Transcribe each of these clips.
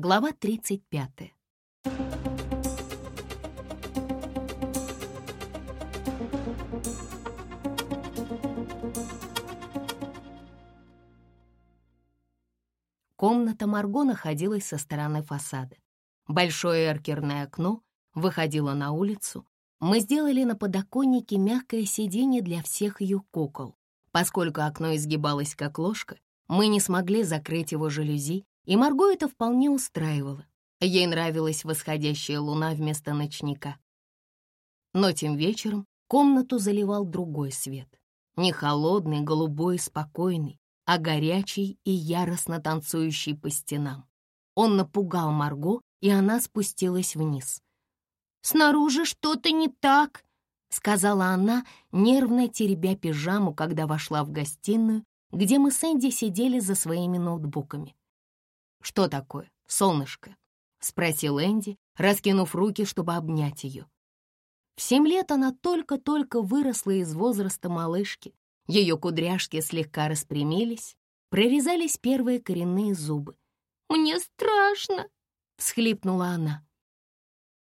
Глава 35. Комната Марго находилась со стороны фасада. Большое эркерное окно выходило на улицу. Мы сделали на подоконнике мягкое сиденье для всех ее кукол. Поскольку окно изгибалось как ложка, мы не смогли закрыть его жалюзи, и Марго это вполне устраивало. Ей нравилась восходящая луна вместо ночника. Но тем вечером комнату заливал другой свет. Не холодный, голубой, спокойный, а горячий и яростно танцующий по стенам. Он напугал Марго, и она спустилась вниз. «Снаружи что-то не так», — сказала она, нервно теребя пижаму, когда вошла в гостиную, где мы с Энди сидели за своими ноутбуками. «Что такое, солнышко?» — спросил Энди, раскинув руки, чтобы обнять ее. В семь лет она только-только выросла из возраста малышки. Ее кудряшки слегка распрямились, прорезались первые коренные зубы. «Мне страшно!» — всхлипнула она.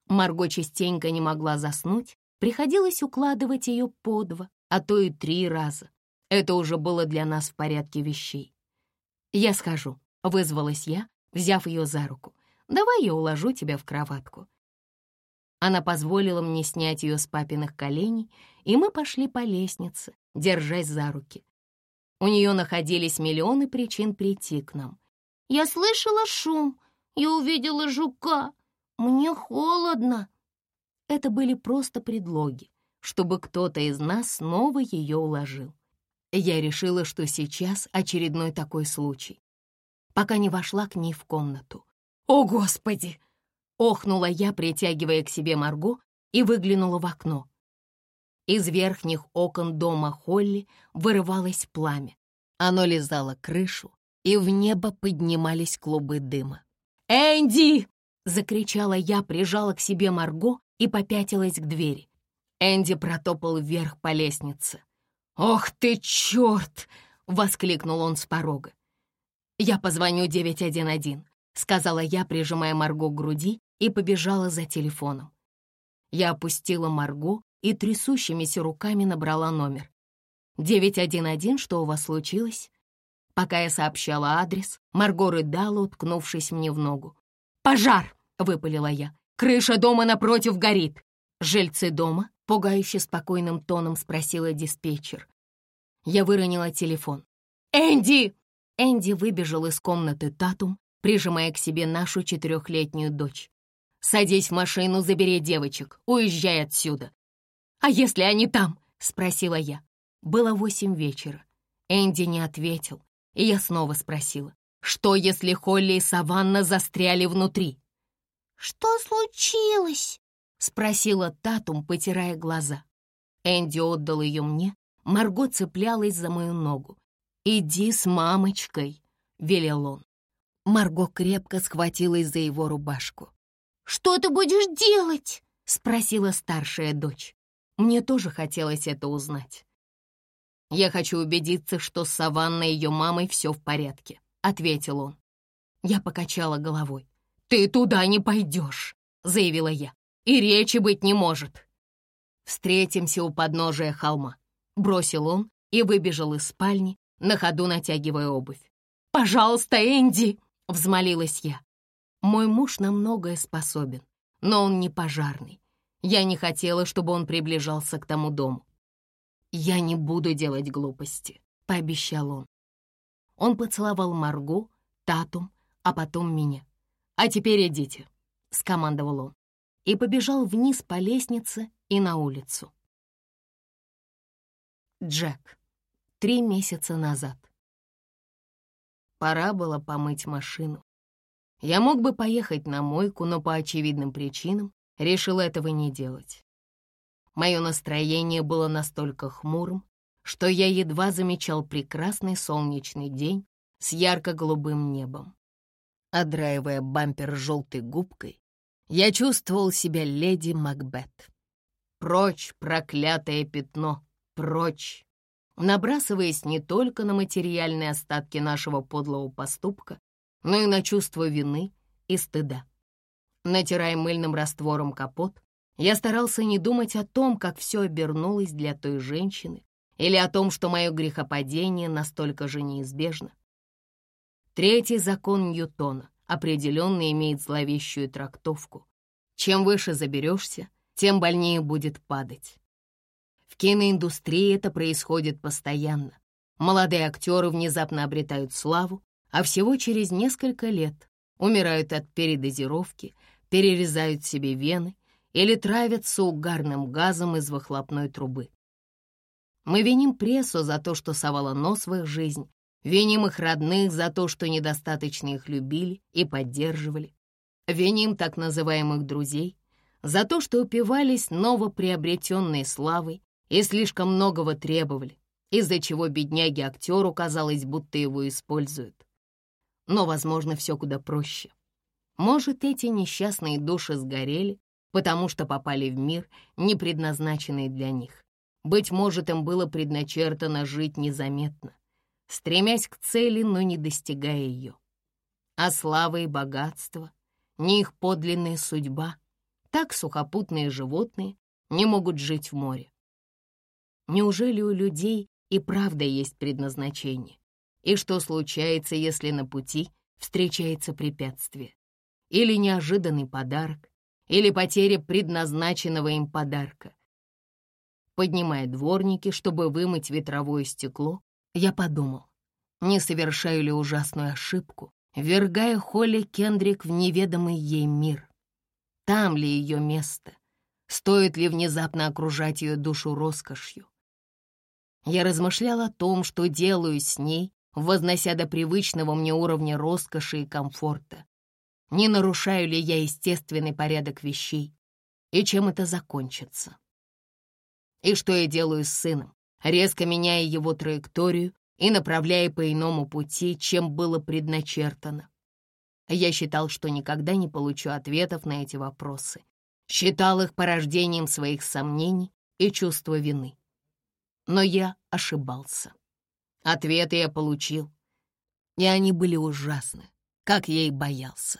Марго частенько не могла заснуть, приходилось укладывать ее по два, а то и три раза. Это уже было для нас в порядке вещей. «Я схожу», Вызвалась я, взяв ее за руку. «Давай я уложу тебя в кроватку». Она позволила мне снять ее с папиных коленей, и мы пошли по лестнице, держась за руки. У нее находились миллионы причин прийти к нам. «Я слышала шум, я увидела жука, мне холодно». Это были просто предлоги, чтобы кто-то из нас снова ее уложил. Я решила, что сейчас очередной такой случай пока не вошла к ней в комнату. «О, Господи!» — охнула я, притягивая к себе Марго, и выглянула в окно. Из верхних окон дома Холли вырывалось пламя. Оно лизало крышу, и в небо поднимались клубы дыма. «Энди!» — закричала я, прижала к себе Марго и попятилась к двери. Энди протопал вверх по лестнице. «Ох ты, черт!» — воскликнул он с порога. «Я позвоню 911», — сказала я, прижимая Марго к груди, и побежала за телефоном. Я опустила Марго и трясущимися руками набрала номер. «911, что у вас случилось?» Пока я сообщала адрес, Марго рыдала, уткнувшись мне в ногу. «Пожар!» — выпалила я. «Крыша дома напротив горит!» «Жильцы дома?» — пугающе спокойным тоном спросила диспетчер. Я выронила телефон. «Энди!» Энди выбежал из комнаты Татум, прижимая к себе нашу четырехлетнюю дочь. «Садись в машину, забери девочек, уезжай отсюда». «А если они там?» — спросила я. Было восемь вечера. Энди не ответил, и я снова спросила. «Что, если Холли и Саванна застряли внутри?» «Что случилось?» — спросила Татум, потирая глаза. Энди отдал ее мне, Марго цеплялась за мою ногу. «Иди с мамочкой», — велел он. Марго крепко схватилась за его рубашку. «Что ты будешь делать?» — спросила старшая дочь. Мне тоже хотелось это узнать. «Я хочу убедиться, что с Саванной и ее мамой все в порядке», — ответил он. Я покачала головой. «Ты туда не пойдешь», — заявила я. «И речи быть не может». «Встретимся у подножия холма», — бросил он и выбежал из спальни, на ходу натягивая обувь. «Пожалуйста, Энди!» — взмолилась я. Мой муж на многое способен, но он не пожарный. Я не хотела, чтобы он приближался к тому дому. «Я не буду делать глупости», — пообещал он. Он поцеловал Марго, Татум, а потом меня. «А теперь идите», — скомандовал он, и побежал вниз по лестнице и на улицу. Джек три месяца назад. Пора было помыть машину. Я мог бы поехать на мойку, но по очевидным причинам решил этого не делать. Мое настроение было настолько хмурым, что я едва замечал прекрасный солнечный день с ярко-голубым небом. Одраивая бампер желтой губкой, я чувствовал себя леди Макбет. Прочь, проклятое пятно, прочь! Набрасываясь не только на материальные остатки нашего подлого поступка, но и на чувство вины и стыда. Натирая мыльным раствором капот, я старался не думать о том, как все обернулось для той женщины, или о том, что мое грехопадение настолько же неизбежно. Третий закон Ньютона определенно имеет зловещую трактовку. Чем выше заберешься, тем больнее будет падать. В киноиндустрии это происходит постоянно. Молодые актеры внезапно обретают славу, а всего через несколько лет умирают от передозировки, перерезают себе вены или травятся угарным газом из выхлопной трубы. Мы виним прессу за то, что совала нос в их жизнь, виним их родных за то, что недостаточно их любили и поддерживали, виним так называемых друзей за то, что упивались новоприобретенной славой и слишком многого требовали, из-за чего бедняге-актеру казалось, будто его используют. Но, возможно, все куда проще. Может, эти несчастные души сгорели, потому что попали в мир, не предназначенный для них. Быть может, им было предначертано жить незаметно, стремясь к цели, но не достигая ее. А слава и богатство — не их подлинная судьба. Так сухопутные животные не могут жить в море. Неужели у людей и правда есть предназначение? И что случается, если на пути встречается препятствие? Или неожиданный подарок? Или потеря предназначенного им подарка? Поднимая дворники, чтобы вымыть ветровое стекло, я подумал, не совершаю ли ужасную ошибку, вергая Холли Кендрик в неведомый ей мир. Там ли ее место? Стоит ли внезапно окружать ее душу роскошью? Я размышлял о том, что делаю с ней, вознося до привычного мне уровня роскоши и комфорта. Не нарушаю ли я естественный порядок вещей? И чем это закончится? И что я делаю с сыном, резко меняя его траекторию и направляя по иному пути, чем было предначертано? Я считал, что никогда не получу ответов на эти вопросы. Считал их порождением своих сомнений и чувства вины. Но я ошибался. Ответы я получил, и они были ужасны, как я и боялся.